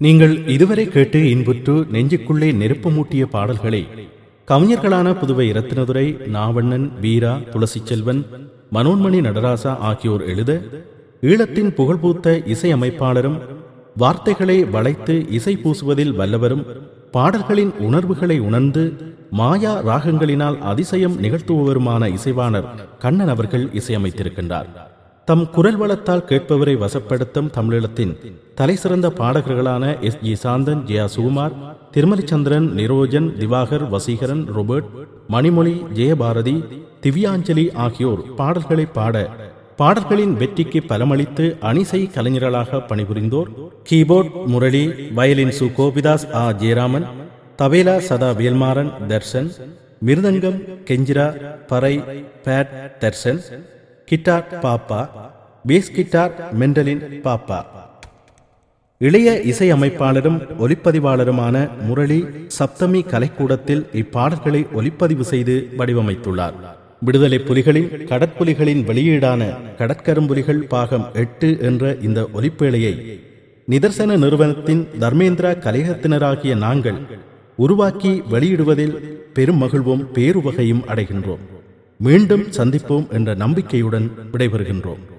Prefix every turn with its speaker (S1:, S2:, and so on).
S1: நீங்கள் இதுவரை கேட்டு இன்புற்று நெஞ்சுக்குள்ளே நெருப்பு மூட்டிய பாடல்களை கவிஞர்களான புதுவை இரத்தினதுரை நாவண்ணன் வீரா துளசி செல்வன் மனோன்மணி நடராசா ஆகியோர் எழுத ஈழத்தின் புகழ்பூத்த இசையமைப்பாளரும் வார்த்தைகளை வளைத்து இசை பூசுவதில் வல்லவரும் பாடல்களின் உணர்வுகளை உணர்ந்து மாயா ராகங்களினால் அதிசயம் நிகழ்த்துபவருமான இசைவாணர் கண்ணன் அவர்கள் இசையமைத்திருக்கின்றார். தம் குரல் வளத்தால் கேட்பவரை வசப்படுத்தும் தமிழீழத்தின் தலைசிறந்த பாடகர்களான S G Santhan Jaya Sukumar Thirumalichandran Nirojan Diwakar Vaseekaran Robert Manimozhi Jayabharathi Divyanjali ஆகியோர் பாடல்களை பாட பாடல்களின் வெற்றிக்கு பலமளித்து அணிசை கலைஞர்களாக பணிபுரிந்தோர் கீபோர்ட் முரளி வயலின் சு கோபிதாஸ் ஆ. ஜெயராமன் தபேலா சதா Velmaran Darshan mridangam kanjira parai pad Darshan guitar Pappa bass guitar mandolin Pappa. இளைய இசையமைப்பாளரும் ஒலிப்பதிவாளருமான முரளி சப்தமி கலைக்கூடத்தில் இப்பாடல்களை ஒலிப்பதிவு செய்து வடிவமைத்துள்ளார். விடுதலை புலிகளின் கடற்புலிகளின் வெளியீடான கடற்கரும்புலிகள் பாகம் எட்டு என்ற இந்த ஒலிப்பேழையை நிதர்சன நிறுவனத்தின் தர்மேந்திரா கலையகத்தினராகிய நாங்கள் உருவாக்கி வெளியிடுவதில் பெரும் மகிழ்வும் பேருவகையும் அடைகின்றோம். மீண்டும் சந்திப்போம் என்ற நம்பிக்கையுடன் விடைபெறுகின்றோம்.